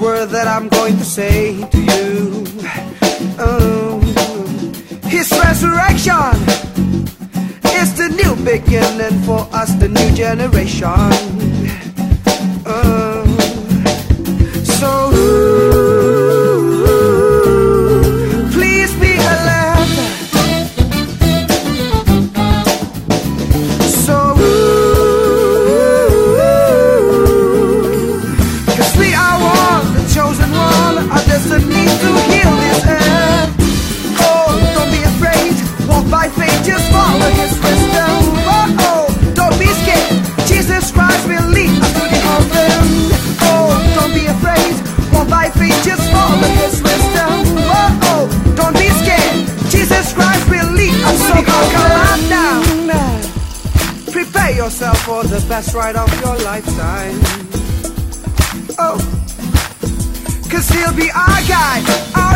word that I'm going to say to you. Oh, his resurrection is the new beginning for us, the new generation. Oh, so yourself for the best ride of your lifetime. Oh, cause he'll be our guide, our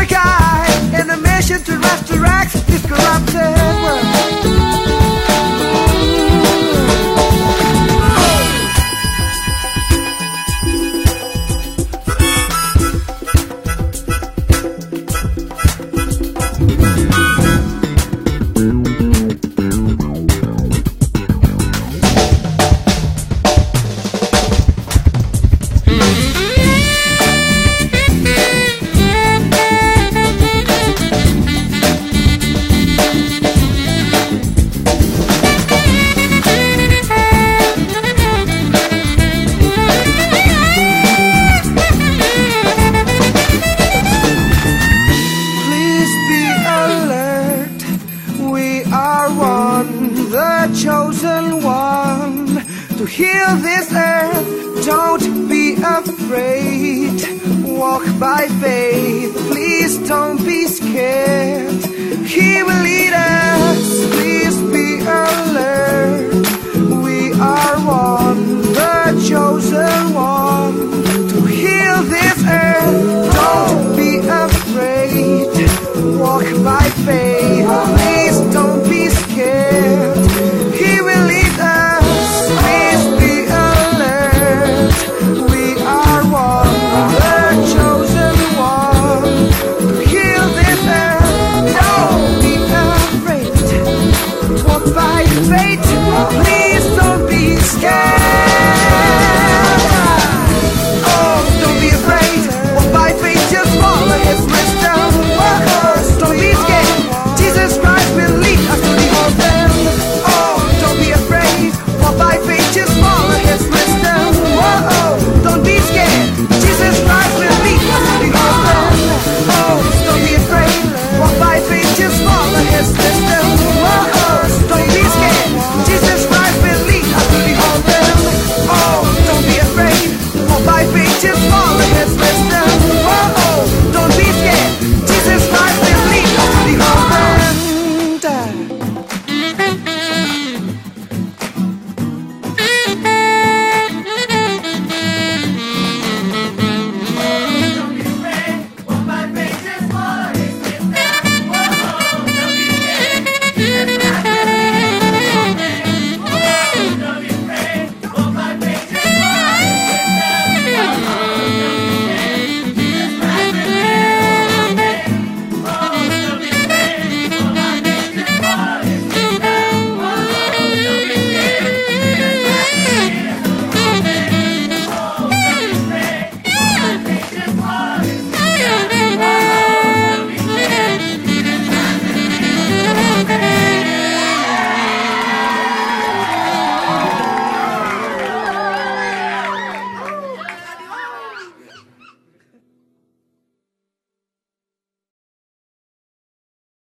heal this earth. Don't be afraid. Walk by faith. Please don't be scared. He will lead